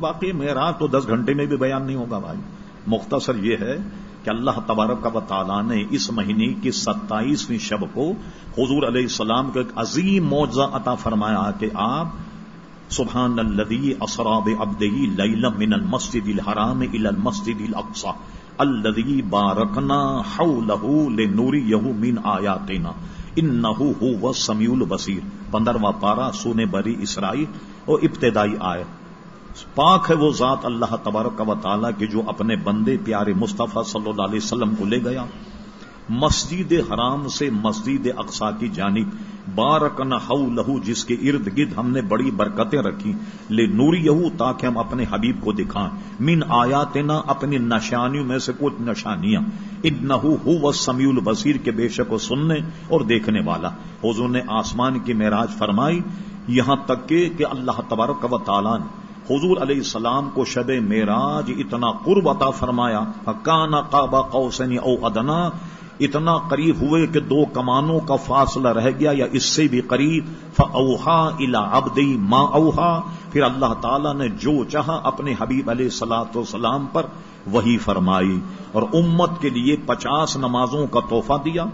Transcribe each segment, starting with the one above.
باقی میرا تو دس گھنٹے میں بھی بیان نہیں ہوگا بھائی۔ مختصر یہ ہے کہ اللہ تبارک کا تعالیٰ نے اس مہینے کی ستائیسویں شب کو حضور علیہ السلام کو ایک عظیم معجزہ عطا فرمایا کہ آپ سبحان الذي اسرا بعبده ليلا من المسجد الحرام الى المسجد الاقصى الذي باركنا حوله لنريه من آياتنا انه هو السميع البصير 15واں پارا سونے بری اسرائیل اور ابتدائی آئے پاک ہے وہ ذات اللہ تبارک و تعالی کے جو اپنے بندے پیارے مصطفیٰ صلی اللہ علیہ وسلم کو لے گیا۔ مسجد حرام سے مسجد اقسا کی جانب بارکن ہو لہو جس کے ارد گرد ہم نے بڑی برکتیں رکھی۔ لے نوری یہو تاکہ ہم اپنے حبیب کو دکھائیں۔ من آیات نہ اپنی نشانیوں میں سے کچھ نشانیاں۔ ان نہ ہو سمیع البصیر کے بے شک و سننے اور دیکھنے والا۔ حضور نے آسمان کی معراج فرمائی یہاں تک کہ, کہ اللہ تبارک و تعالیٰ نے حضور علیہ السلام کو شب معراج اتنا قرب عطا فرمایا کانا کعبہ قوسنی او ادنا اتنا قریب ہوئے کہ دو کمانوں کا فاصلہ رہ گیا یا اس سے بھی قریب۔ فوہا الا ابدی ماں اوہا پھر اللہ تعالیٰ نے جو چاہا اپنے حبیب علیہ سلاۃ وسلام پر وہی فرمائی۔ اور امت کے لیے پچاس نمازوں کا تحفہ دیا۔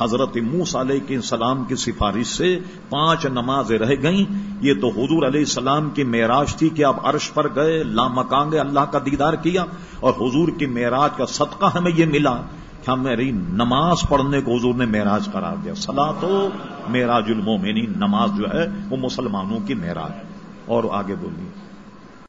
حضرت موس علیہ کے السلام کی سفارش سے پانچ نمازیں رہ گئیں۔ یہ تو حضور علیہ السلام کی معراج تھی کہ آپ عرش پر گئے، لامکانگے اللہ کا دیدار کیا اور حضور کی معراج کا صدقہ ہمیں یہ ملا کہ میری نماز پڑھنے کو حضور نے معراج قرار دیا۔ سلا تو معراج المومنین، نماز جو ہے وہ مسلمانوں کی معراج۔ اور آگے بولیے۔